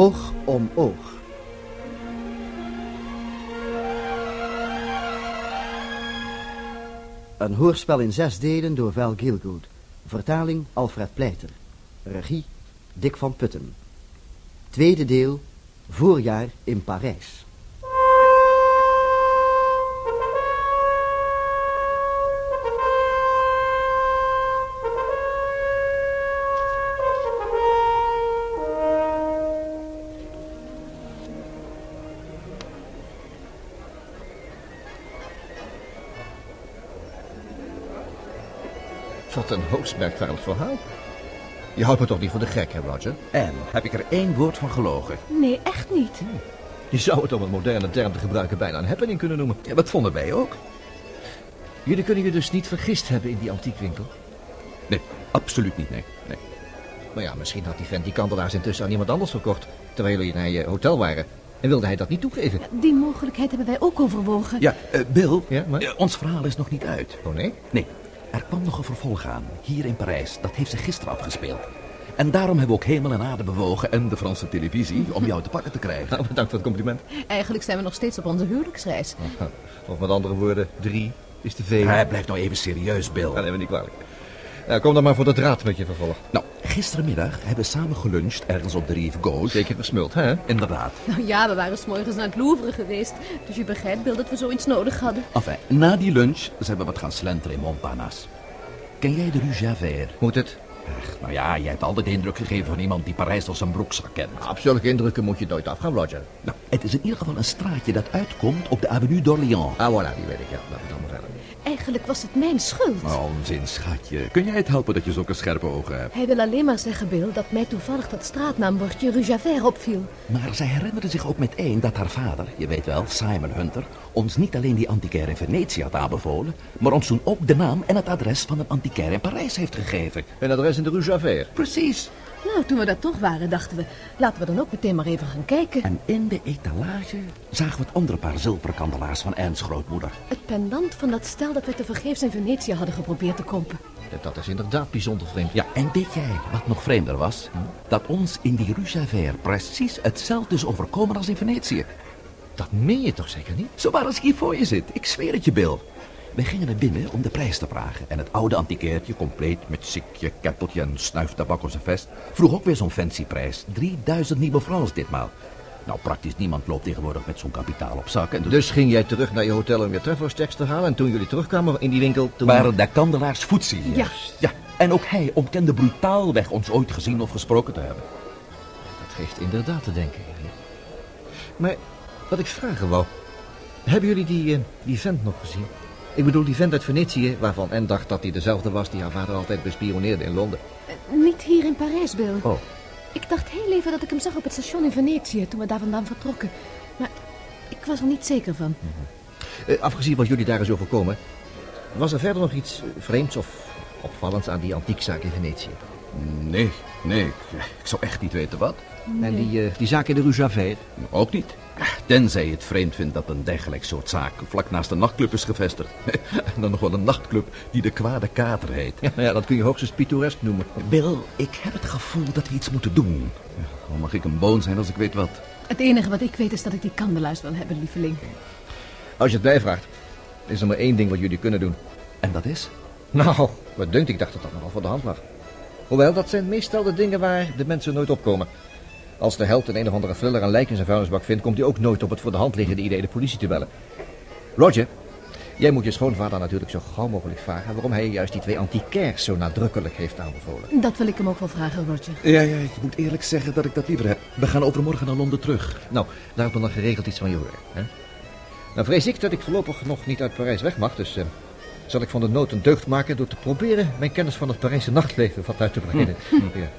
Oog om oog. Een hoorspel in zes delen door Val Gilgood. Vertaling Alfred Pleiter. Regie Dick van Putten. Tweede deel Voorjaar in Parijs. Een hoogst merkwaardig verhaal. Je houdt me toch niet voor de gek, hè, Roger? En heb ik er één woord van gelogen? Nee, echt niet. Je zou het om een moderne term te gebruiken bijna een happening kunnen noemen. Ja, dat vonden wij ook. Jullie kunnen je dus niet vergist hebben in die antiekwinkel. Nee, absoluut niet, nee. nee. Maar ja, misschien had die vent die kandelaars intussen aan iemand anders verkocht... terwijl jullie naar je hotel waren. En wilde hij dat niet toegeven? Die mogelijkheid hebben wij ook overwogen. Ja, eh, Bill, Ja, maar- eh, ons verhaal is nog niet uit. Oh nee? Nee, er kwam nog een vervolg aan, hier in Parijs. Dat heeft zich gisteren afgespeeld. En daarom hebben we ook hemel en aarde bewogen en de Franse televisie om jou te pakken te krijgen. Nou, bedankt voor het compliment. Eigenlijk zijn we nog steeds op onze huwelijksreis. Of met andere woorden, drie is te veel. Hij blijft nou even serieus, Bill. Neem me niet kwalijk. Nou, kom dan maar voor de draad met je vervolg. Nou, gisterenmiddag hebben we samen geluncht ergens op de Rive Gauche. Zeker gesmuld, hè? Inderdaad. Nou ja, we waren s morgens naar het Louvre geweest. Dus je begrijpt, Bill, dat we zoiets nodig hadden. Enfin, na die lunch zijn we wat gaan slenteren in Montparnasse. Ken jij de Rue Javert? Moet het? Ach, nou ja, jij hebt altijd de indruk gegeven van iemand die Parijs als zijn broekzak kent. Op zulke indrukken moet je nooit afgaan, Roger. Nou, het is in ieder geval een straatje dat uitkomt op de Avenue d'Orléans. Ah, voilà, die weet ik, ja. Laten we dan maar verder. Eigenlijk was het mijn schuld. Onzin, schatje. Kun jij het helpen dat je zulke scherpe ogen hebt? Hij wil alleen maar zeggen, Bill, dat mij toevallig dat straatnaambordje Rue Javert opviel. Maar zij herinnerde zich ook meteen dat haar vader, je weet wel, Simon Hunter, ons niet alleen die antiquaire in Venetië had aanbevolen, maar ons toen ook de naam en het adres van een antiquaire in Parijs heeft gegeven. Een adres in de Rue Javert. Precies. Nou, toen we daar toch waren, dachten we, laten we dan ook meteen maar even gaan kijken. En in de etalage zagen we het andere paar zilveren kandelaars van Anne's grootmoeder. Het pendant van dat stel dat we tevergeefs in Venetië hadden geprobeerd te kopen. Dat is inderdaad bijzonder vreemd. Ja, en weet jij wat nog vreemder was? Dat ons in die Rue Javert precies hetzelfde is overkomen als in Venetië. Dat meen je toch zeker niet? Zomaar als ik hier voor je zit. Ik zweer het je, Bill. Wij gingen naar binnen om de prijs te vragen. En het oude antiquairtje, compleet met sikje, keppeltje en snuiftabak op zijn vest... vroeg ook weer zo'n fancy prijs. 3000 nieuwe francs ditmaal. Nou, praktisch niemand loopt tegenwoordig met zo'n kapitaal op zak. En dus Dus ging jij terug naar je hotel om je trefferstekst te halen... en toen jullie terugkwamen in die winkel... Toen... waren de kandelaars voetzie. Ja. ja. En ook hij ontkende brutaalweg ons ooit gezien of gesproken te hebben. Dat geeft inderdaad te denken. Maar wat ik vragen wou... Hebben jullie die, eh, die vent nog gezien? Ik bedoel, die vent uit Venetië... waarvan en dacht dat hij dezelfde was... die haar vader altijd bespioneerde in Londen. Eh, Niet hier in Parijs, Bill. Oh. Ik dacht heel even dat ik hem zag op het station in Venetië toen we daar vandaan vertrokken. Maar ik was er niet zeker van. Eh, afgezien wat jullie daar is overkomen... was er verder nog iets vreemds of opvallends aan die antiekzaak in Venetië? Nee, nee. Ik zou echt niet weten wat. En die, eh, die zaak in de Rue Javert? Ook niet. Tenzij je het vreemd vindt dat een dergelijk soort zaak vlak naast een nachtclub is gevestigd. En dan nog wel een nachtclub die de kwade kater heet. Ja, nou ja, dat kun je hoogstens pittoresk noemen. Bill, ik heb het gevoel dat we iets moeten doen. Dan mag ik een boon zijn als ik weet wat. Het enige wat ik weet is dat ik die kandelaars wil hebben, lieveling. Als je het mij vraagt, is er maar één ding wat jullie kunnen doen. En dat is? Nou, wat dunkt, ik dacht dat dat nogal voor de hand lag. Hoewel, dat zijn meestal de dingen waar de mensen nooit opkomen. Als de held een een of andere thriller een lijk in zijn vuilnisbak vindt... komt hij ook nooit op het voor de hand liggende idee de politie te bellen. Roger, jij moet je schoonvader natuurlijk zo gauw mogelijk vragen... waarom hij juist die twee antiquaires zo nadrukkelijk heeft aanbevolen. Dat wil ik hem ook wel vragen, Roger. Ja, ja, ik moet eerlijk zeggen dat ik dat liever heb. We gaan overmorgen naar Londen terug. Nou, daar heb ik dan geregeld iets van je horen. Hè? Nou vrees ik dat ik voorlopig nog niet uit Parijs weg mag, dus... eh, zal ik van de nood een deugd maken door te proberen mijn kennis van het Parijse nachtleven wat uit te breiden. Ja.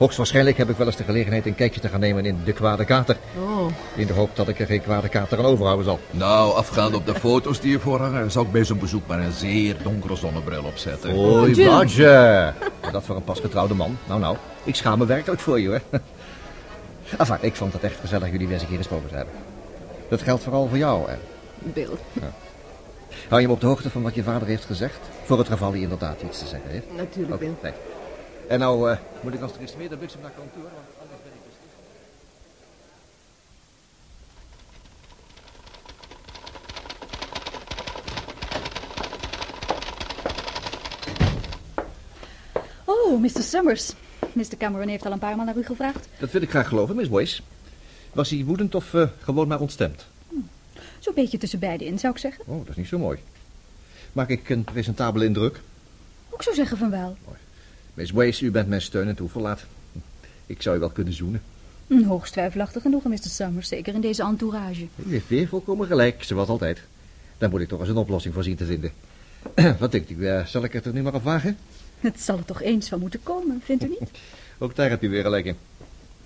Hoogstwaarschijnlijk heb ik wel eens de gelegenheid een kijkje te gaan nemen in de kwade kater. Oh, In de hoop dat ik er geen kwade kater aan overhouden zal. Nou, afgaande op de foto's die je voorhangen... zou ik bij zo'n bezoek maar een zeer donkere zonnebril opzetten. Jim. Roger. Dat voor een pasgetrouwde man. Nou, nou. Ik schaam me werkelijk voor je, hoor. Enfin, ik vond het echt gezellig jullie weer eens een keer gesproken te hebben. Dat geldt vooral voor jou, hè. Bill. Hou je me op de hoogte van wat je vader heeft gezegd? Voor het geval hij inderdaad iets te zeggen heeft. Natuurlijk, Bill. En nou eh, moet ik als er is meer, dan bliksem naar kantoor, want anders ben ik dus. Oh, Mr. Summers. Mr. Cameron heeft al een paar maal naar u gevraagd. Dat wil ik graag geloven, Miss Boyce. Was hij woedend of eh, gewoon maar ontstemd? Hmm. Zo'n beetje tussen beiden in, zou ik zeggen. Oh, dat is niet zo mooi. Maak ik een presentabele indruk? Ik zou zeggen van wel. Mooi. Miss Boyce, u bent mijn steun en toeverlaat. Ik zou u wel kunnen zoenen. Een hoogst twijfelachtig genoegen, Mr. Summers. Zeker in deze entourage. U heeft weer volkomen gelijk, zoals altijd. Daar moet ik toch eens een oplossing voor zien te vinden. Wat denkt u, eh, zal ik het er nu maar op wagen? Het zal er toch eens van moeten komen, vindt u niet? Ook daar hebt u weer gelijk in.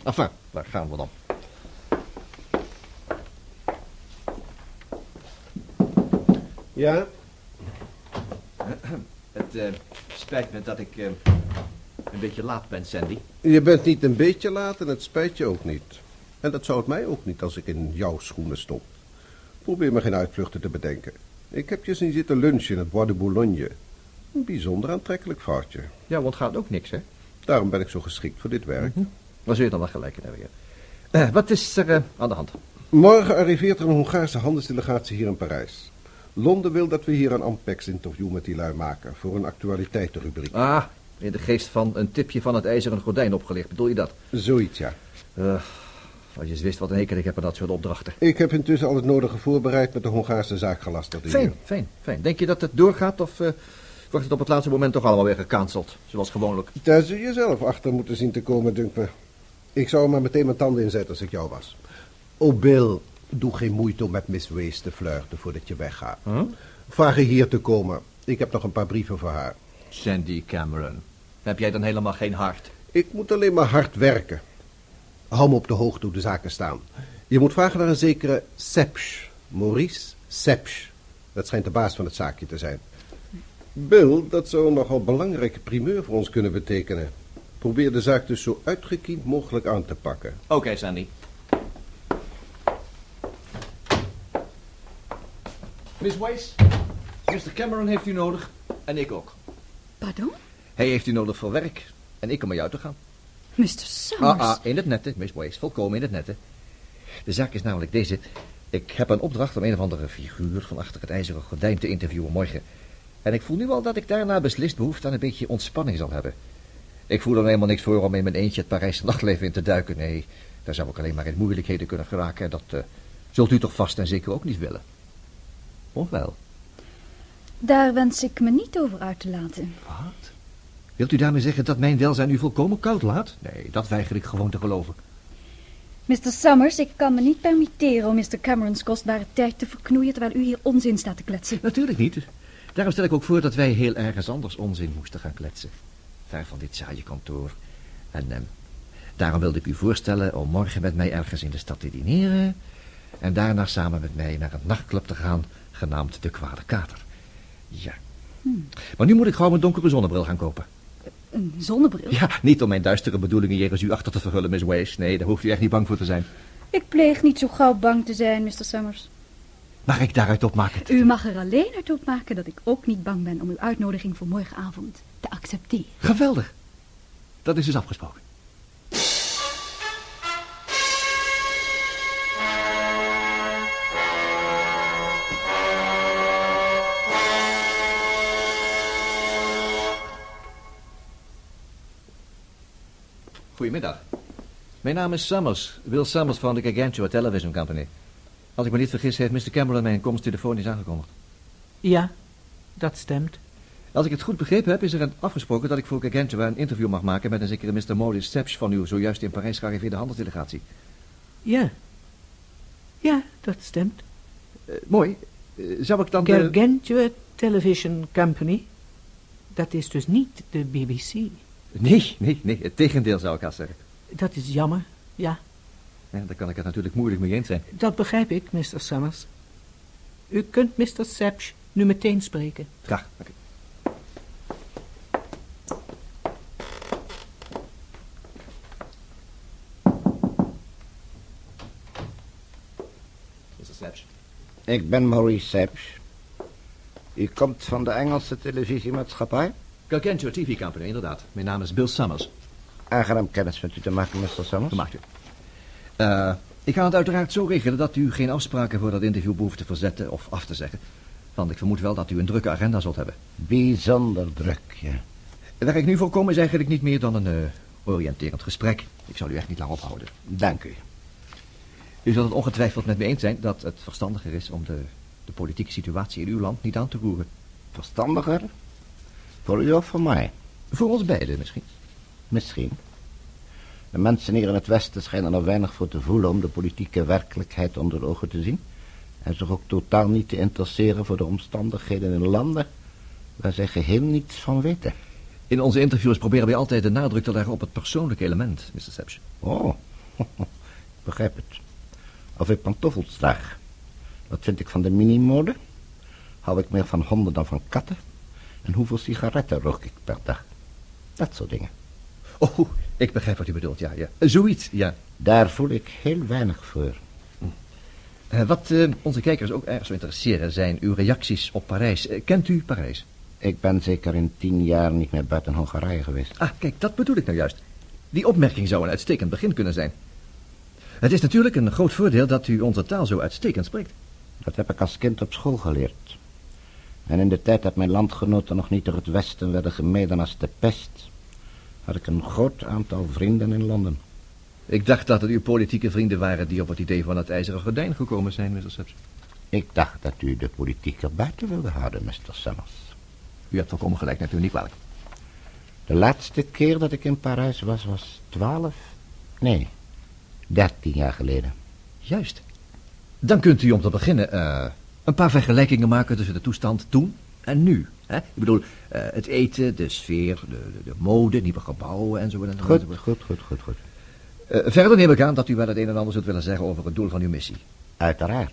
Enfin, daar gaan we dan. Ja? Het eh, spijt me dat ik eh, een beetje laat ben, Sandy. Je bent niet een beetje laat en het spijt je ook niet. En dat zou het mij ook niet als ik in jouw schoenen stond. Probeer me geen uitvluchten te bedenken. Ik heb je zien zitten lunchen in het Bois de Boulogne. Een bijzonder aantrekkelijk vrouwtje. Ja, want gaat ook niks, hè? Daarom ben ik zo geschikt voor dit werk. Dan zul je dan wel gelijk in hebben, ja. Eh, wat is er eh, aan de hand? Morgen arriveert er een Hongaarse handelsdelegatie hier in Parijs. Londen wil dat we hier een Ampex-interview met die lui maken... voor een actualiteitenrubriek. Ah, in de geest van een tipje van het ijzeren gordijn opgelicht. Bedoel je dat? Zoiets, ja. Eh, als je eens wist wat een hekel ik heb aan dat soort opdrachten. Ik heb intussen al het nodige voorbereid met de Hongaarse zaakgelastigde hier. Fijn, fijn, fijn. Denk je dat het doorgaat of eh, wordt het op het laatste moment toch allemaal weer gecanceld? Zoals gewoonlijk. Daar zul je zelf achter moeten zien te komen, dunkt me. Ik zou er maar meteen mijn tanden inzetten als ik jou was. Oh, Bill, doe geen moeite om met Miss Wace te flirten voordat je weggaat. Huh? Vraag haar hier te komen. Ik heb nog een paar brieven voor haar. Sandy Cameron. Heb jij dan helemaal geen hart? Ik moet alleen maar hard werken. Hou me op de hoogte hoe de zaken staan. Je moet vragen naar een zekere Sepsch. Maurice Sepsch. Dat schijnt de baas van het zaakje te zijn. Bill, dat zou een nogal belangrijke primeur voor ons kunnen betekenen. Probeer de zaak dus zo uitgekiend mogelijk aan te pakken. Oké, Sandy. Miss Wace, Mr. Cameron heeft u nodig en ik ook. Pardon? Hij heeft u nodig voor werk en ik om jou te gaan. Mr. Summers. Ah, ah, in het nette, Miss Wace, volkomen in het nette. De zaak is namelijk deze. Ik heb een opdracht om een of andere figuur van achter het ijzeren gordijn te interviewen morgen. En ik voel nu al dat ik daarna beslist behoefte aan een beetje ontspanning zal hebben. Ik voel er helemaal niks voor om in mijn eentje het Parijse nachtleven in te duiken. Nee, daar zou ik alleen maar in moeilijkheden kunnen geraken. En dat eh, zult u toch vast en zeker ook niet willen. Of wel? Daar wens ik me niet over uit te laten. Wat? Wilt u daarmee zeggen dat mijn welzijn u volkomen koud laat? Nee, dat weiger ik gewoon te geloven. Mr. Summers, ik kan me niet permitteren om Mr. Cameron's kostbare tijd te verknoeien terwijl u hier onzin staat te kletsen. Natuurlijk niet. Daarom stel ik ook voor dat wij heel ergens anders onzin moesten gaan kletsen. Ver van dit saaie kantoor. En ehm, daarom wilde ik u voorstellen om morgen met mij ergens in de stad te dineren... en daarna samen met mij naar een nachtclub te gaan, genaamd De Kwade Kater. Ja. Maar nu moet ik gauw mijn donkere zonnebril gaan kopen. Een zonnebril? Ja, niet om mijn duistere bedoelingen jegens u achter te verhullen, Miss Wace. Nee, daar hoeft u echt niet bang voor te zijn. Ik pleeg niet zo gauw bang te zijn, Mr. Summers. Mag ik daaruit opmaken? U mag er alleen uit opmaken dat ik ook niet bang ben om uw uitnodiging voor morgenavond te accepteren. Geweldig. Dat is dus afgesproken. Goedemiddag. Mijn naam is Summers, Will Summers van de Gargantua Television Company. Als ik me niet vergis, heeft Mr. Cameron mijn komst telefonisch aangekondigd. Ja, dat stemt. Als ik het goed begrepen heb, is er een afgesproken dat ik voor Gargantua een interview mag maken met een zekere Mr. Maurice Sepsch van uw zojuist in Parijs gearriveerde handelsdelegatie. Ja. Ja, dat stemt. Eh, mooi. Eh, zou ik dan de... Gargantua Television Company. Dat is dus niet de BBC. Nee, nee, nee. Het tegendeel zou ik haast zeggen. Dat is jammer, ja. Ja, daar kan ik het natuurlijk moeilijk mee eens zijn. Dat begrijp ik, Mr. Summers. U kunt Mr. Sepsch nu meteen spreken. Graag. Oké. Mr. Sepsch. Ik ben Maurice Sepsch. U komt van de Engelse televisiemaatschappij? Gargantua TV Company, inderdaad. Mijn naam is Bill Summers. Aangenaam kennis met u te maken, Mr. Summers. Gemaakt u. Eh, ik ga het uiteraard zo regelen dat u geen afspraken voor dat interview behoeft te verzetten of af te zeggen. Want ik vermoed wel dat u een drukke agenda zult hebben. Bijzonder druk, ja. Waar ik nu voor kom is eigenlijk niet meer dan een eh, oriënterend gesprek. Ik zal u echt niet lang ophouden. Dank u. U zult het ongetwijfeld met me eens zijn dat het verstandiger is om de, de politieke situatie in uw land niet aan te roeren. Verstandiger? Voor u of voor mij? Voor ons beiden misschien. Misschien. De mensen hier in het Westen schijnen er weinig voor te voelen om de politieke werkelijkheid onder de ogen te zien. En zich ook totaal niet te interesseren voor de omstandigheden in landen waar zij geheel niets van weten. In onze interviews proberen wij altijd de nadruk te leggen op het persoonlijke element, Mr. Sepsch. Oh, ik begrijp het. Of ik pantoffels draag. Wat vind ik van de minimode? Hou ik meer van honden dan van katten? En hoeveel sigaretten rook ik per dag? Dat soort dingen. Oh, ik begrijp wat u bedoelt, ja, ja. Zoiets, ja. Daar voel ik heel weinig voor. Eh, wat eh, onze kijkers ook erg zou interesseren zijn uw reacties op Parijs. Eh, kent u Parijs? Ik ben zeker in tien jaar niet meer buiten Hongarije geweest. Ah, kijk, dat bedoel ik nou juist. Die opmerking zou een uitstekend begin kunnen zijn. Het is natuurlijk een groot voordeel dat u onze taal zo uitstekend spreekt. Dat heb ik als kind op school geleerd. En in de tijd dat mijn landgenoten nog niet door het Westen werden gemeden als de pest, had ik een groot aantal vrienden in Londen. Ik dacht dat het uw politieke vrienden waren die op het idee van het ijzeren gordijn gekomen zijn, Mr. Sepps. Ik dacht dat u de politiek er buiten wilde houden, Mr. Summers. U hebt volkomen gelijk, natuurlijk niet kwalijk. De laatste keer dat ik in Parijs was, was twaalf, nee, dertien jaar geleden. Juist. Dan kunt u om te beginnen eh, een paar vergelijkingen maken tussen de toestand toen en nu. Hè? Ik bedoel, eh, het eten, de sfeer, de, de, de mode, nieuwe gebouwen en zo. Goed, enzovoort. goed, goed, goed, goed. Eh, verder neem ik aan dat u wel het een en ander zult willen zeggen over het doel van uw missie. Uiteraard.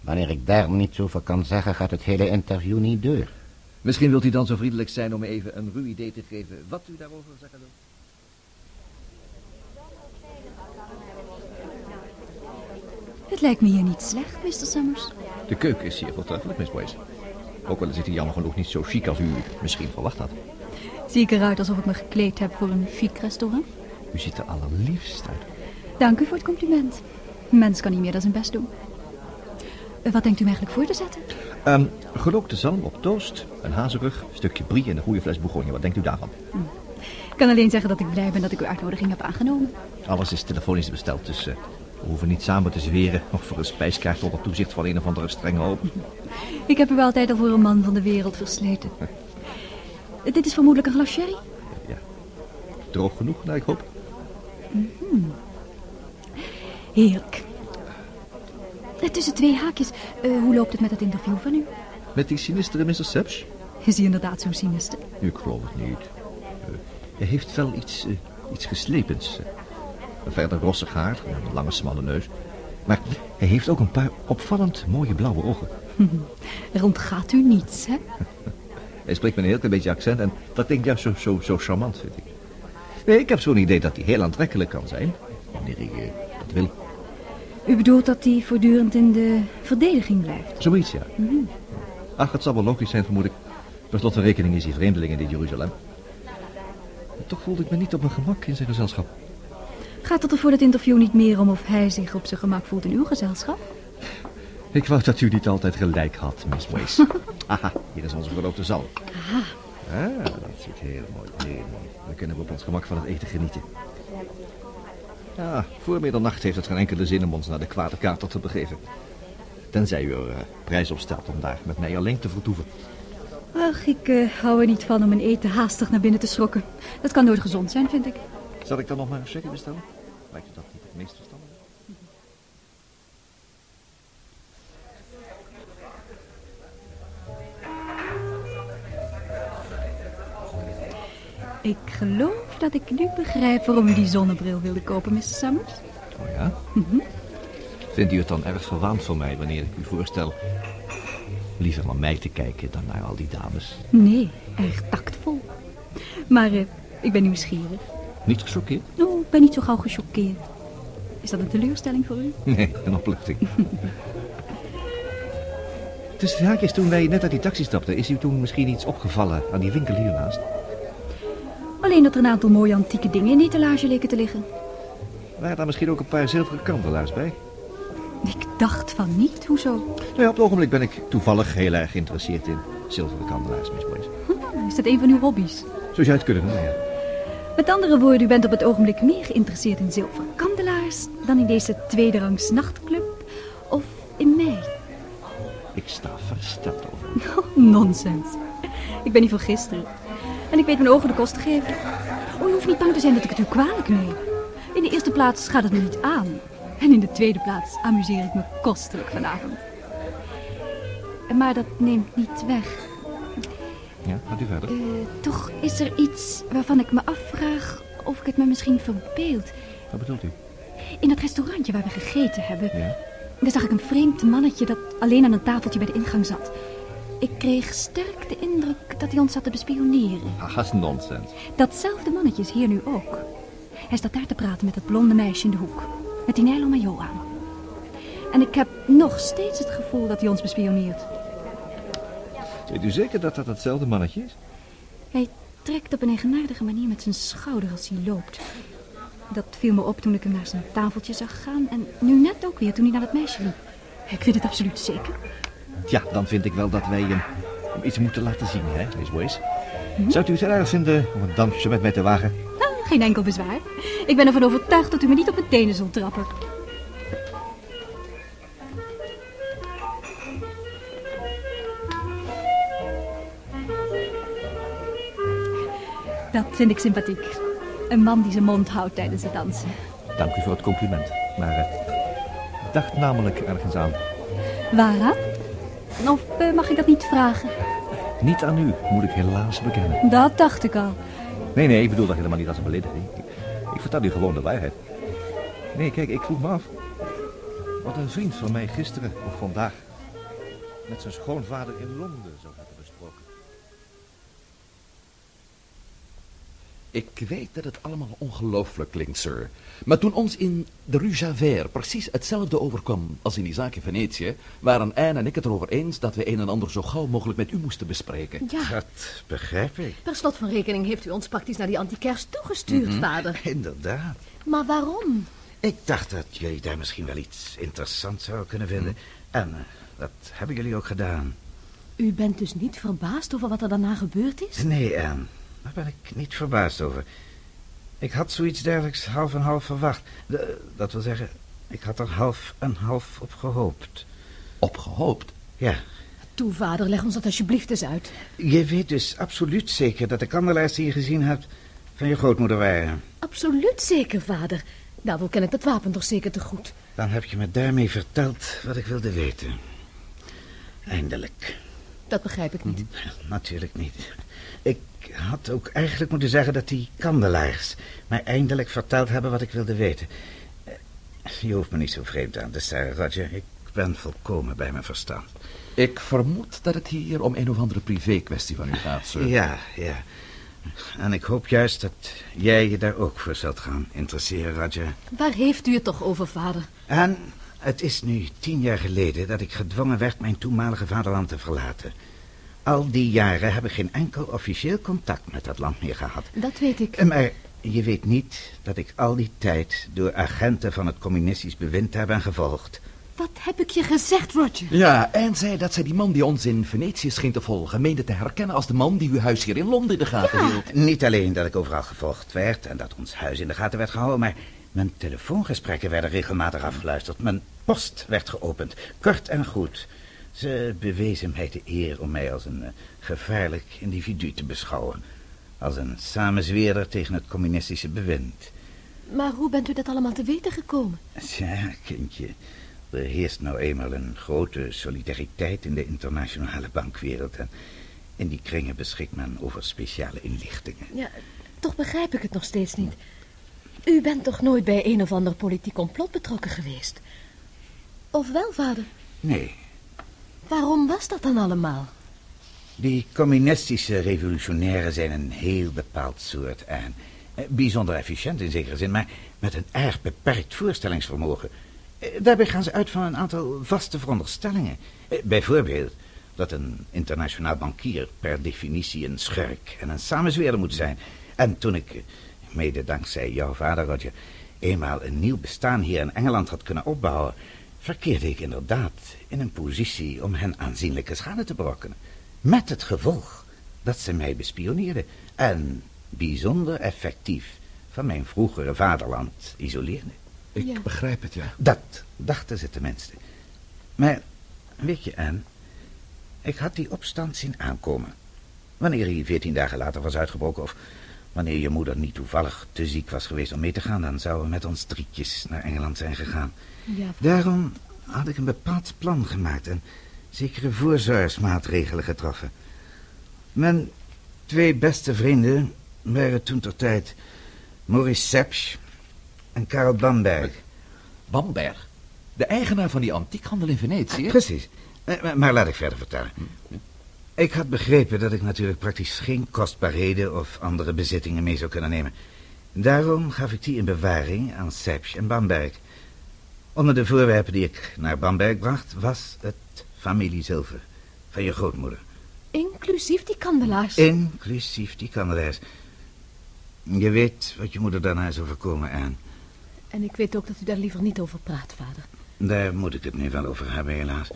Wanneer ik daar niets over kan zeggen, gaat het hele interview niet door. Misschien wilt u dan zo vriendelijk zijn om me even een ruw idee te geven wat u daarover zeggen wilt. Het lijkt me hier niet slecht, Mr. Summers. De keuken is hier voortreffelijk, Miss Boyce. Ook al is het hier jammer genoeg niet zo chic als u misschien verwacht had. Zie ik eruit alsof ik me gekleed heb voor een chic restaurant? U ziet er allerliefst uit. Dank u voor het compliment. Een mens kan niet meer dan zijn best doen. Eh, Wat denkt u eigenlijk voor te zetten? Ehm gelookte zalm op toast, een hazenrug, een stukje brie en een goede fles bourgogne. Wat denkt u daarvan? Ik kan alleen zeggen dat ik blij ben dat ik uw uitnodiging heb aangenomen. Alles is telefonisch besteld, dus eh, we hoeven niet samen te zweren... of voor een spijskaart onder toezicht van een of andere strenge hoop. Ik heb u altijd al voor een man van de wereld versleten. Dit is vermoedelijk een glas sherry? Ja. Droog genoeg, naar ik hoop. Heerlijk. Eh, Tussen twee haakjes, eh, hoe loopt het met het interview van u? Met die sinistere Mr. Sepsch? Is hij inderdaad zo'n sinister? Ik geloof het niet. Eh, hij heeft wel iets, iets geslepens. Een verder rossig haar, een lange smalle neus. Maar hij heeft ook een paar opvallend mooie blauwe ogen. Er ontgaat u niets, hè? Hij spreekt met een heel klein beetje accent en dat klinkt juist zo, zo, zo charmant, vind ik. Nee, ik heb zo'n idee dat hij heel aantrekkelijk kan zijn. Wanneer hij eh, dat wil. U bedoelt dat hij voortdurend in de verdediging blijft? Zoiets, ja. Ach, het zal wel logisch zijn, vermoed ik. Per slot van rekening is hij vreemdeling in dit Jeruzalem. Toch voelde ik me niet op mijn gemak in zijn gezelschap. Gaat het er voor het interview niet meer om of hij zich op zijn gemak voelt in uw gezelschap? Ik wou dat u niet altijd gelijk had, Miss Wace. Aha, hier is onze geloofde zal. Ah, dat ziet heel mooi, heel mooi. Dan kunnen we op ons gemak van het eten genieten. Ja, voor middernacht heeft het geen enkele zin om ons naar de kwade kater te begeven. Tenzij u er eh, prijs op stelt om daar met mij alleen te vertoeven. Ach, ik eh, hou er niet van om mijn eten haastig naar binnen te schrokken. Dat kan nooit gezond zijn, vind ik. Zal ik dan nog maar een sherry bestellen? Lijkt u dat niet het meest verstandig? Ik geloof dat ik nu begrijp waarom u die zonnebril wilde kopen, Mr. Summers. Oh ja? Vindt u het dan erg verwaand van mij wanneer ik u voorstel... liever naar mij te kijken dan naar al die dames? Nee, erg tactvol. Maar eh, ik ben nieuwsgierig. Niet gechoqueerd? Oh, ik ben niet zo gauw gechoqueerd. Is dat een teleurstelling voor u? Nee, een opluchting. Tussen de haakjes, toen wij net uit die taxi stapten... is u toen misschien iets opgevallen aan die winkel hiernaast? Alleen dat er een aantal mooie antieke dingen in die etalage leken te liggen. Waren daar misschien ook een paar zilveren kandelaars bij? Ik dacht van niet, hoezo? Nou ja, op het ogenblik ben ik toevallig heel erg geïnteresseerd in zilveren kandelaars, Miss Boyce. Hm, Is dat een van uw hobby's? Zo zou je het kunnen doen, ja. Met andere woorden, u bent op het ogenblik meer geïnteresseerd in zilveren kandelaars... dan in deze tweederangs nachtclub of in mij. Ik sta versteld over. Oh, nonsens. Ik ben niet van gisteren. En ik weet mijn ogen de kost te geven. Oh, u hoeft niet bang te zijn dat ik het u kwalijk neem. In de eerste plaats gaat het me niet aan. En in de tweede plaats amuseer ik me kostelijk vanavond. Maar dat neemt niet weg. Ja, gaat u verder. Eh, toch is er iets waarvan ik me afvraag of ik het me misschien verbeeld. Wat bedoelt u? In het restaurantje waar we gegeten hebben... Ja? daar zag ik een vreemd mannetje dat alleen aan een tafeltje bij de ingang zat. Ik kreeg sterk de indruk dat hij ons zat te bespioneren. Ah, dat is nonsens. Datzelfde mannetje is hier nu ook. Hij staat daar te praten met dat blonde meisje in de hoek. Met die nylon maillot aan. En ik heb nog steeds het gevoel dat hij ons bespioneert. Weet u zeker dat dat hetzelfde mannetje is? Hij trekt op een eigenaardige manier met zijn schouder als hij loopt. Dat viel me op toen ik hem naar zijn tafeltje zag gaan. En nu net ook weer toen hij naar het meisje liep. Ik weet het absoluut zeker. Ja, dan vind ik wel dat wij hem, iets moeten laten zien, hè, Miss Wace. Zou u het erg vinden om een dansje met mij te wagen? Ah, geen enkel bezwaar. Ik ben ervan overtuigd dat u me niet op mijn tenen zult trappen. Dat vind ik sympathiek. Een man die zijn mond houdt tijdens het dansen. Dank u voor het compliment. Maar eh, ik dacht namelijk ergens aan. Waaraan? Of eh, mag ik dat niet vragen? Niet aan u, moet ik helaas bekennen. Dat dacht ik al. Nee, nee, ik bedoel dat helemaal niet als een belediging. Ik, ik vertel u gewoon de waarheid. Nee, kijk, ik vroeg me af. Wat een vriend van mij gisteren of vandaag met zijn schoonvader in Londen zou hebben Ik weet dat het allemaal ongelooflijk klinkt, sir. Maar toen ons in de Rue Javert precies hetzelfde overkwam als in die zaak in Venetië... waren Anne en ik het erover eens dat we een en ander zo gauw mogelijk met u moesten bespreken. Ja, Dat begrijp ik. per slot van rekening heeft u ons praktisch naar die antikerst toegestuurd, vader. Inderdaad. Maar waarom? Ik dacht dat jullie daar misschien wel iets interessants zouden kunnen vinden. En eh, dat hebben jullie ook gedaan. U bent dus niet verbaasd over wat er daarna gebeurd is? Nee, Anne. Daar ben ik niet verbaasd over. Ik had zoiets dergelijks half en half verwacht. De- dat wil zeggen, ik had er half en half op gehoopt. Opgehoopt. Ja, Toe, vader, leg ons dat alsjeblieft eens uit. je weet dus absoluut zeker dat de kandelaars die je gezien hebt van je grootmoeder waren. Absoluut zeker, vader. Daarvoor ken ik dat wapen toch zeker te goed. Dan heb je me daarmee verteld wat ik wilde weten. Eindelijk. Dat begrijp ik niet. Natuurlijk niet. Ik had ook eigenlijk moeten zeggen dat die kandelaars mij eindelijk verteld hebben wat ik wilde weten. Eh, Je hoeft me niet zo vreemd aan te staren, Roger. Ik ben volkomen bij mijn verstand. Ik vermoed dat het hier om een of andere privé-kwestie van u gaat, sir. Ja, ja. En ik hoop juist dat jij je daar ook voor zult gaan interesseren, Roger. Waar heeft u het toch over, vader? En het is nu tien jaar geleden dat ik gedwongen werd mijn toenmalige vaderland te verlaten. Al die jaren heb ik geen enkel officieel contact met dat land meer gehad. Dat weet ik. Maar je weet niet dat ik al die tijd door agenten van het communistisch bewind ben gevolgd. Wat heb ik je gezegd, Roger? Ja, en zei dat zij die man die ons in Venetië scheen te volgen... meende te herkennen als de man die uw huis hier in Londen in de gaten hield. Niet alleen dat ik overal gevolgd werd en dat ons huis in de gaten werd gehouden, maar mijn telefoongesprekken werden regelmatig afgeluisterd. Mijn post werd geopend, kort en goed. Ze bewezen mij de eer om mij als een eh, gevaarlijk individu te beschouwen. Als een samenzweerder tegen het communistische bewind. Maar hoe bent u dat allemaal te weten gekomen? Tja, kindje. Er heerst nou eenmaal een grote solidariteit in de internationale bankwereld. En in die kringen beschikt men over speciale inlichtingen. Ja, toch begrijp ik het nog steeds niet. U bent toch nooit bij een of ander politiek complot betrokken geweest? Of wel, vader? Nee, Waarom was dat dan allemaal? Die communistische revolutionairen zijn een heel bepaald soort en eh, bijzonder efficiënt in zekere zin, maar met een erg beperkt voorstellingsvermogen. Eh, Daarbij gaan ze uit van een aantal vaste veronderstellingen. Eh, Bijvoorbeeld dat een internationaal bankier per definitie een schurk en een samenzweerder moet zijn. En toen ik, mede dankzij jouw vader Roger, eenmaal een nieuw bestaan hier in Engeland had kunnen opbouwen, verkeerde ik inderdaad in een positie om hen aanzienlijke schade te berokkenen. Met het gevolg dat ze mij bespioneerde. En bijzonder effectief van mijn vroegere vaderland isoleerde. Ik Ja. begrijp het, ja. Dat dachten ze tenminste. Maar, weet je, Anne, ik had die opstand zien aankomen. Wanneer hij veertien dagen later was uitgebroken... of wanneer je moeder niet toevallig te ziek was geweest om mee te gaan... dan zouden we met ons drietjes naar Engeland zijn gegaan. Ja, Daarom had ik een bepaald plan gemaakt... en zekere voorzorgsmaatregelen getroffen. Mijn twee beste vrienden waren toen ter tijd... Maurice Sepsch en Karel Bamberg. Bamberg, de eigenaar van die antiekhandel in Venetië. Precies. Eh, Maar, maar laat ik verder vertellen. Ik had begrepen dat ik natuurlijk praktisch geen kostbaarheden of andere bezittingen mee zou kunnen nemen. Daarom gaf ik die in bewaring aan Sepsch en Bamberg. Onder de voorwerpen die ik naar Bamberg bracht was het familiezilver van je grootmoeder. inclusief die kandelaars. Inclusief die kandelaars. Je weet wat je moeder daarna is overkomen, Anne. En ik weet ook dat u daar liever niet over praat, vader. Daar moet ik het nu wel over hebben, helaas.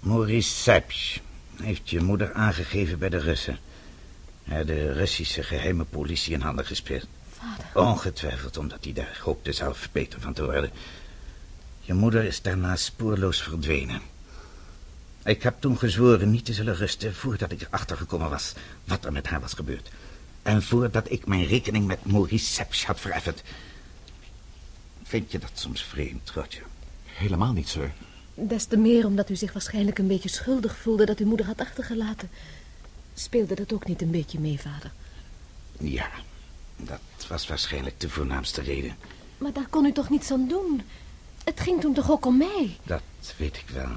Maurice Sepsch heeft je moeder aangegeven bij de Russen. Hij de Russische geheime politie in handen gespeeld. Vader. Ongetwijfeld omdat hij daar hoopte zelf beter van te worden. Je moeder is daarna spoorloos verdwenen. Ik heb toen gezworen niet te zullen rusten voordat ik erachter gekomen was wat er met haar was gebeurd. En voordat ik mijn rekening met Maurice Sepsch had vereffend. Vind je dat soms vreemd, Roger? Helemaal niet, sir. Des te meer omdat u zich waarschijnlijk een beetje schuldig voelde dat uw moeder had achtergelaten. Speelde dat ook niet een beetje mee, vader? Ja, dat was waarschijnlijk de voornaamste reden. Maar daar kon u toch niets aan doen? Het ging toen toch ook om mij? Dat weet ik wel.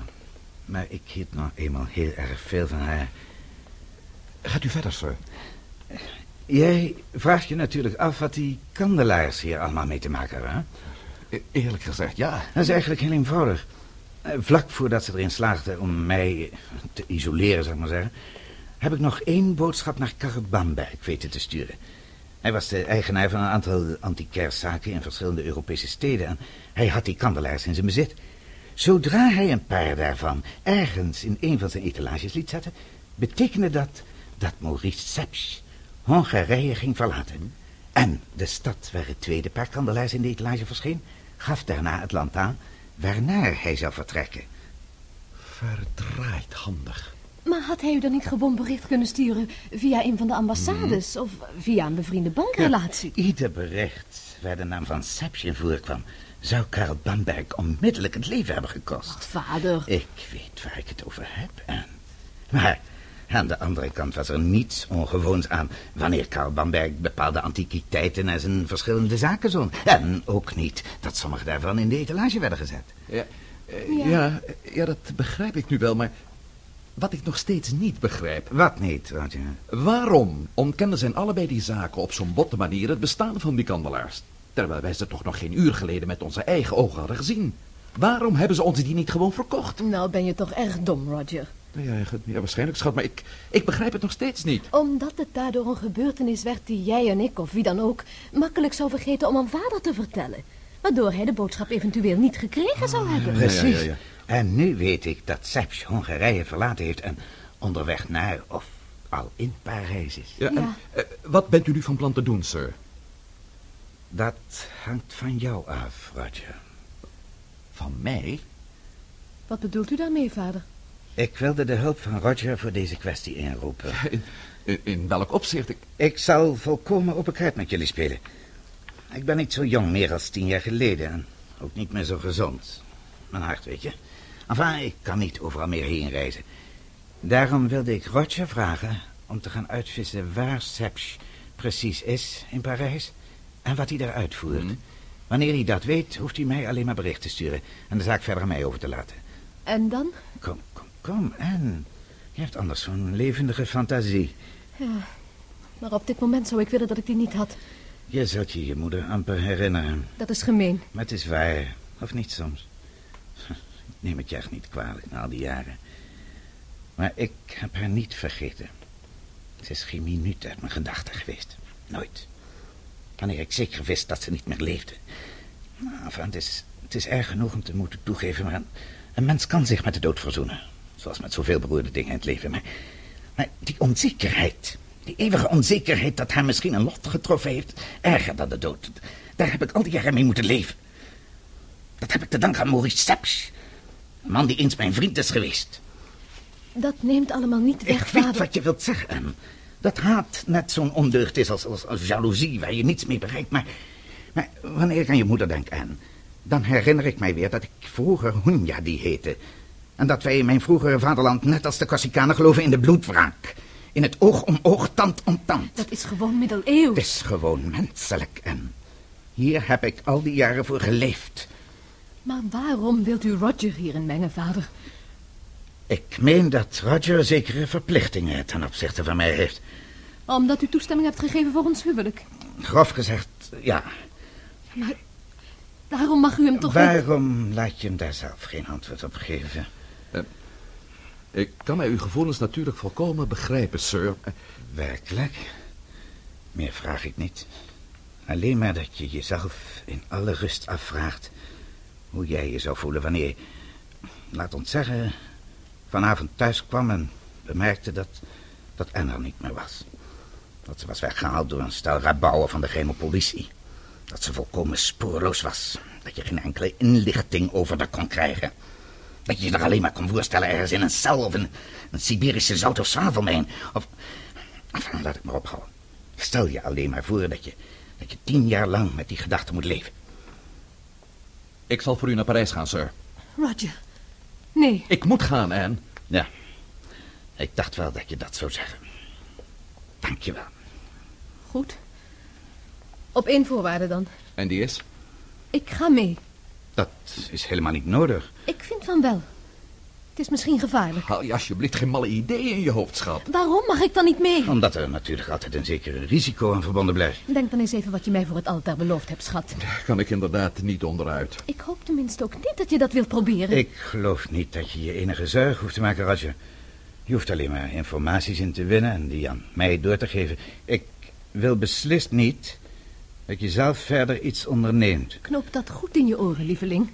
Maar ik hield nou eenmaal heel erg veel van haar. Gaat u verder, sir. Jij vraagt je natuurlijk af wat die kandelaars hier allemaal mee te maken hebben, hè? E- Eerlijk gezegd, ja. Dat is eigenlijk heel eenvoudig. Eh, Vlak voordat ze erin slaagden om mij te isoleren, zeg maar zeggen... heb ik nog één boodschap naar Karel Bamberg weten te sturen. Hij was de eigenaar van een aantal antiquairszaken in verschillende Europese steden... en hij had die kandelaars in zijn bezit. Zodra hij een paar daarvan ergens in een van zijn etalages liet zetten... betekende dat dat Maurice Sepsch Hongarije ging verlaten. En de stad waar het tweede paar kandelaars in de etalage verscheen... gaf daarna het land aan waarnaar hij zou vertrekken. Verdraaid handig. Maar had hij u dan niet gewoon bericht kunnen sturen via een van de ambassades of via een bevriende bankrelatie? Ieder bericht waar de naam van in voorkwam... zou Karel Bamberg onmiddellijk het leven hebben gekost. Vader, Ik weet waar ik het over heb, Anne. Maar aan de andere kant was er niets ongewoons aan... wanneer Karl Bamberg bepaalde antiquiteiten naar zijn verschillende zaken zond. En ook niet dat sommige daarvan in de etalage werden gezet. Ja, eh, Ja. ja. ja, dat begrijp ik nu wel, maar wat ik nog steeds niet begrijp... Wat niet, Roger? Waarom ontkenden zijn allebei die zaken op zo'n botte manier het bestaan van die kandelaars? Terwijl wij ze toch nog geen uur geleden met onze eigen ogen hadden gezien. Waarom hebben ze ons die niet gewoon verkocht? nou ben je toch erg dom, Roger. Nou Ja, ja, waarschijnlijk, schat, maar ik, ik begrijp het nog steeds niet. Omdat het daardoor een gebeurtenis werd die jij en ik, of wie dan ook, makkelijk zou vergeten om aan vader te vertellen. Waardoor hij de boodschap eventueel niet gekregen zou hebben. Precies. ja, ja, ja. En nu weet ik dat Sepsch Hongarije verlaten heeft... en onderweg naar of al in Parijs is. Ja, en, Ja. eh, wat bent u nu van plan te doen, sir? Dat hangt van jou af, Roger. Van mij? Wat bedoelt u daarmee, vader? Ik wilde de hulp van Roger voor deze kwestie inroepen. In, in, in welk opzicht? Ik, Ik zal volkomen open kaart met jullie spelen. Ik ben niet zo jong meer als tien jaar geleden. En ook niet meer zo gezond. Mijn hart, weet je. Enfin, ik kan niet overal meer heen reizen. Daarom wilde ik Roger vragen om te gaan uitvissen waar Sepsch precies is in Parijs. En wat hij daar uitvoert. Mhm. Wanneer hij dat weet, hoeft hij mij alleen maar bericht te sturen. En de zaak verder aan mij over te laten. En dan? Kom, kom, kom, Anne. Je hebt anders zo'n levendige fantasie. Ja, maar op dit moment zou ik willen dat ik die niet had. Je zult je je moeder amper herinneren. Dat is gemeen. Maar het is waar, of niet soms? Neem het je echt niet kwalijk na al die jaren. Maar ik heb haar niet vergeten. Ze is geen minuut uit mijn gedachten geweest. Nooit. Wanneer ik zeker wist dat ze niet meer leefde. Nou, het, is, het is erg genoeg om te moeten toegeven, maar een, mens kan zich met de dood verzoenen. Zoals met zoveel beroerde dingen in het leven. Maar die onzekerheid, die eeuwige onzekerheid dat haar misschien een lot getroffen heeft, erger dan de dood, daar heb ik al die jaren mee moeten leven. Dat heb ik te danken aan Maurice Sepsch, een man die eens mijn vriend is geweest. Dat neemt allemaal niet weg, Ik weet vader. wat je wilt zeggen. Dat haat net zo'n ondeugd is als, als, als jaloezie, waar je niets mee bereikt. Maar, maar wanneer ik aan je moeder denk, Anne, dan herinner ik mij weer dat ik vroeger Hunja die heette. En dat wij in mijn vroegere vaderland, net als de Kassikanen, geloven in de bloedwraak. In het oog om oog, tand om tand. Dat is gewoon middeleeuws. Het is gewoon menselijk, Anne. Hier heb ik al die jaren voor geleefd. Maar waarom wilt u Roger hierin mengen, vader? Ik meen dat Roger zekere verplichtingen ten opzichte van mij heeft. Omdat u toestemming hebt gegeven voor ons huwelijk. Grof gezegd, ja. Maar daarom mag u hem toch niet... Waarom laat je hem daar zelf geen antwoord op geven? Ik kan mij uw gevoelens natuurlijk volkomen begrijpen, sir. Werkelijk? Meer vraag ik niet. Alleen maar dat je jezelf in alle rust afvraagt... hoe jij je zou voelen wanneer... laat ons zeggen... vanavond thuis kwam en bemerkte dat... dat Anne er niet meer was. Dat ze was weggehaald door een stel rabouwen van de geheime politie. Dat ze volkomen spoorloos was. Dat je geen enkele inlichting over haar kon krijgen. Dat je je er alleen maar kon voorstellen ergens in een cel of in een Siberische zout- of zwavelmijn. Of, laat ik maar ophouden. Stel je alleen maar voor dat je, dat je tien jaar lang met die gedachte moet leven. Ik zal voor u naar Parijs gaan, sir. Roger. Nee, Ik moet gaan, Anne. Ja, ik dacht wel dat je dat zou zeggen. Dank je wel. goed. Op één voorwaarde dan. En die is? Ik ga mee. Dat is helemaal niet nodig. Ik vind van wel. Het is misschien gevaarlijk. Haal je alsjeblieft geen malle ideeën in je hoofd, schat. Waarom mag ik dan niet mee? Omdat er natuurlijk altijd een zekere risico aan verbonden blijft. Denk dan eens even wat je mij voor het altaar beloofd hebt, schat. Kan ik inderdaad niet onderuit. Ik hoop tenminste ook niet dat je dat wilt proberen. Ik geloof niet dat je je enige zorg hoeft te maken, Roger. Je hoeft alleen maar informaties in te winnen en die aan mij door te geven. Ik wil beslist niet dat je zelf verder iets onderneemt. Knoop dat goed in je oren, lieveling.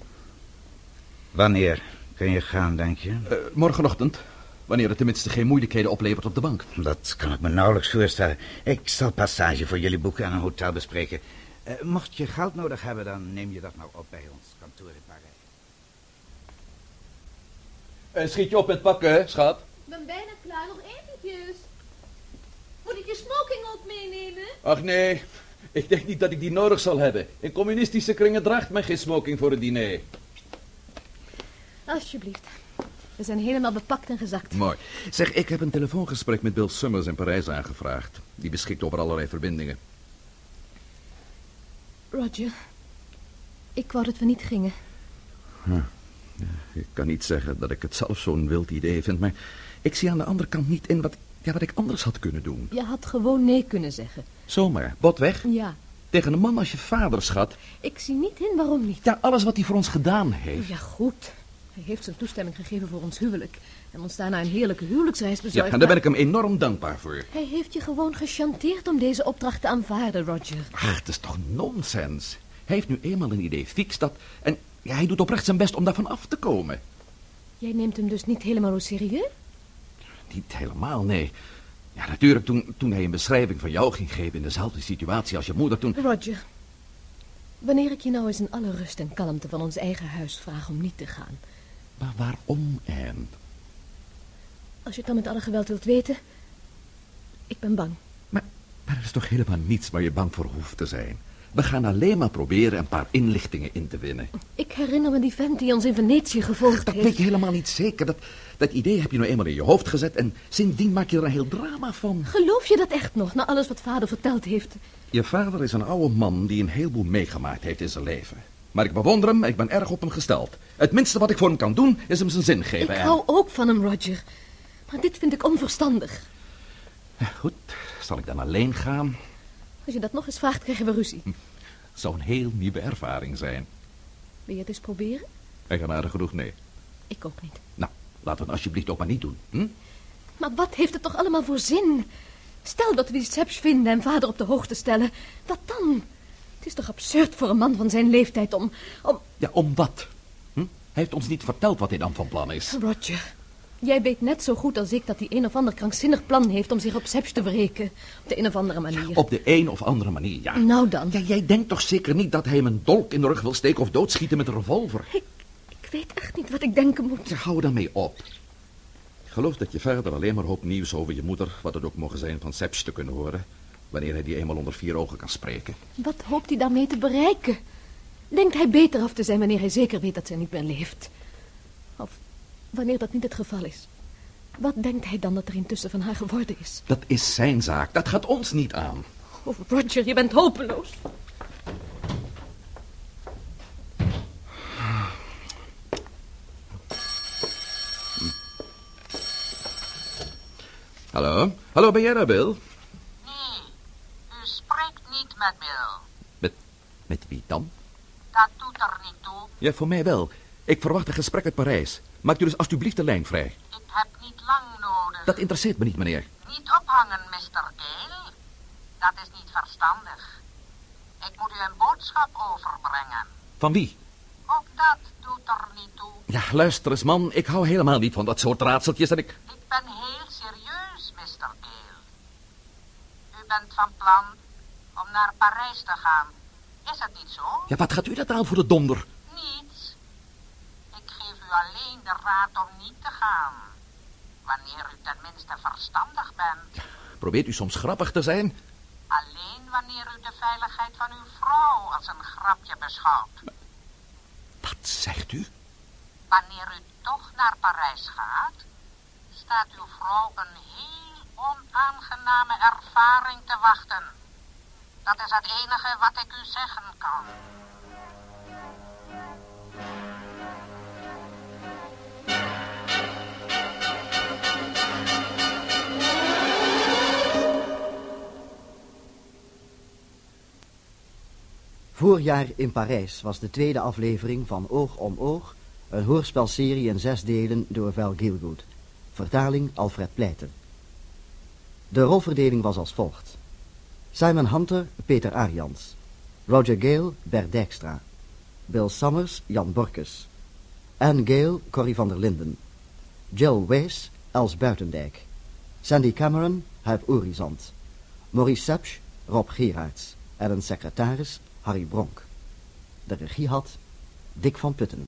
Wanneer kun je gaan, denk je? Eh, morgenochtend. Wanneer het tenminste geen moeilijkheden oplevert op de bank. Dat kan ik me nauwelijks voorstellen. Ik zal passage voor jullie boeken en een hotel bespreken. Eh, mocht je geld nodig hebben, dan neem je dat nou op bij ons kantoor in Parijs. Eh, schiet je op met pakken, hè, schat? Ik ben bijna klaar, nog eventjes. Moet ik je smoking ook meenemen? Ach nee, ik denk niet dat ik die nodig zal hebben. In communistische kringen draagt men geen smoking voor het diner. Alsjeblieft. We zijn helemaal bepakt en gezakt. Mooi. Zeg, ik heb een telefoongesprek met Bill Summers in Parijs aangevraagd. Die beschikt over allerlei verbindingen. Roger, ik wou dat we niet gingen. Ik kan niet zeggen dat ik het zelf zo'n wild idee vind, maar ik zie aan de andere kant niet in wat, ja, wat ik anders had kunnen doen. Je had gewoon nee kunnen zeggen. Zomaar, bot weg. Ja, Tegen een man als je vader, schat. ik zie niet in waarom niet. Ja, alles wat hij voor ons gedaan heeft. Ja, goed. Hij heeft zijn toestemming gegeven voor ons huwelijk. En ons daarna een heerlijke huwelijksreis Ja, bezorgd. en daar ben ik hem enorm dankbaar voor. Hij heeft je gewoon gechanteerd om deze opdracht te aanvaarden, Roger. Ach, het is toch nonsens. Hij heeft nu eenmaal een idee fix dat... En ja, hij doet oprecht zijn best om daarvan af te komen. Jij neemt hem dus niet helemaal au serieus? Niet helemaal, nee. Ja, natuurlijk, toen, toen hij een beschrijving van jou ging geven in dezelfde situatie als je moeder, toen... Roger, wanneer ik je nou eens in alle rust en kalmte van ons eigen huis vraag om niet te gaan... Maar waarom, Anne? Als je het dan met alle geweld wilt weten... Ik ben bang. Maar, maar er is toch helemaal niets waar je bang voor hoeft te zijn. We gaan alleen maar proberen een paar inlichtingen in te winnen. Ik herinner me die vent die ons in Venetië gevolgd Dat heeft. weet je helemaal niet zeker. Dat, dat idee heb je nou eenmaal in je hoofd gezet en sindsdien maak je er een heel drama van. Geloof je dat echt nog, na alles wat vader verteld heeft? Je vader is een oude man die een heleboel meegemaakt heeft in zijn leven. Maar ik bewonder hem, ik ben erg op hem gesteld. Het minste wat ik voor hem kan doen, is hem zijn zin geven. Ik en- hou ook van hem, Roger. Maar dit vind ik onverstandig. Ja, Goed, zal ik dan alleen gaan? Als je dat nog eens vraagt, krijgen we ruzie. Zou een heel nieuwe ervaring zijn. Wil je het eens proberen? Eigenaardig genoeg, nee. Ik ook niet. Nou, laten we het alsjeblieft ook maar niet doen. Hm? Maar wat heeft het toch allemaal voor zin? Stel dat we die Seps vinden en vader op de hoogte stellen. Wat dan? Het is toch absurd voor een man van zijn leeftijd om... om... Ja, om wat? Hm? Hij heeft ons niet verteld wat hij dan van plan is. Roger, Jij weet net zo goed als ik dat hij een of ander krankzinnig plan heeft om zich op Seps te wreken. Op de een of andere manier. Op de een of andere manier, ja. Nou dan. Ja, jij denkt toch zeker niet dat hij hem een dolk in de rug wil steken of doodschieten met een revolver? Ik, ik weet echt niet wat ik denken moet. Ja, hou daarmee op. Ik geloof dat je verder alleen maar hoopt nieuws over je moeder, wat het ook mogen zijn, van Seps te kunnen horen. Wanneer hij die eenmaal onder vier ogen kan spreken. Wat hoopt hij daarmee te bereiken? Denkt hij beter af te zijn wanneer hij zeker weet dat zij niet meer leeft? Of wanneer dat niet het geval is? Wat denkt hij dan dat er intussen van haar geworden is? Dat is zijn zaak. Dat gaat ons niet aan. Oh, Roger, je bent hopeloos. Hallo? Hallo, ben jij daar, Bill? Nee, u spreekt niet met Bill. Met, met wie dan? Dat doet er niet toe. Ja, voor mij wel. Ik verwacht een gesprek uit Parijs. Maakt u dus alstublieft de lijn vrij. Ik heb niet lang nodig. Dat interesseert me niet, meneer. Niet ophangen, Mr. Gale. Dat is niet verstandig. Ik moet u een boodschap overbrengen. Van wie? Ook dat doet er niet toe. Ja, luister eens, man. Ik hou helemaal niet van dat soort raadseltjes en ik... Ik ben heel serieus, Mr. Gale. U bent van plan om naar Parijs te gaan. Is het niet zo? Ja, wat gaat u dat aan voor de donder? Niets. Ik geef u alleen de raad om niet te gaan. Wanneer u tenminste verstandig bent. Probeert u soms grappig te zijn? Alleen wanneer u de veiligheid van uw vrouw als een grapje beschouwt. Wat zegt u? Wanneer u toch naar Parijs gaat, staat uw vrouw een heel onaangename ervaring te wachten. Dat is het enige wat ik u zeggen kan. Voorjaar in Parijs was de tweede aflevering van Oog om Oog, een hoorspelserie in zes delen door Val Gilgood. Vertaling Alfred Pleiter. De rolverdeling was als volgt. Simon Hunter, Peter Arians. Roger Gale, Bert Dijkstra. Bill Summers, Jan Borkes. Anne Gale, Corrie van der Linden. Jill Wees, Els Buitendijk. Sandy Cameron, Huip Orizant. Maurice Sepsch, Rob Gerards. En een secretaris, Harry Bronk. De regie had Dick van Putten.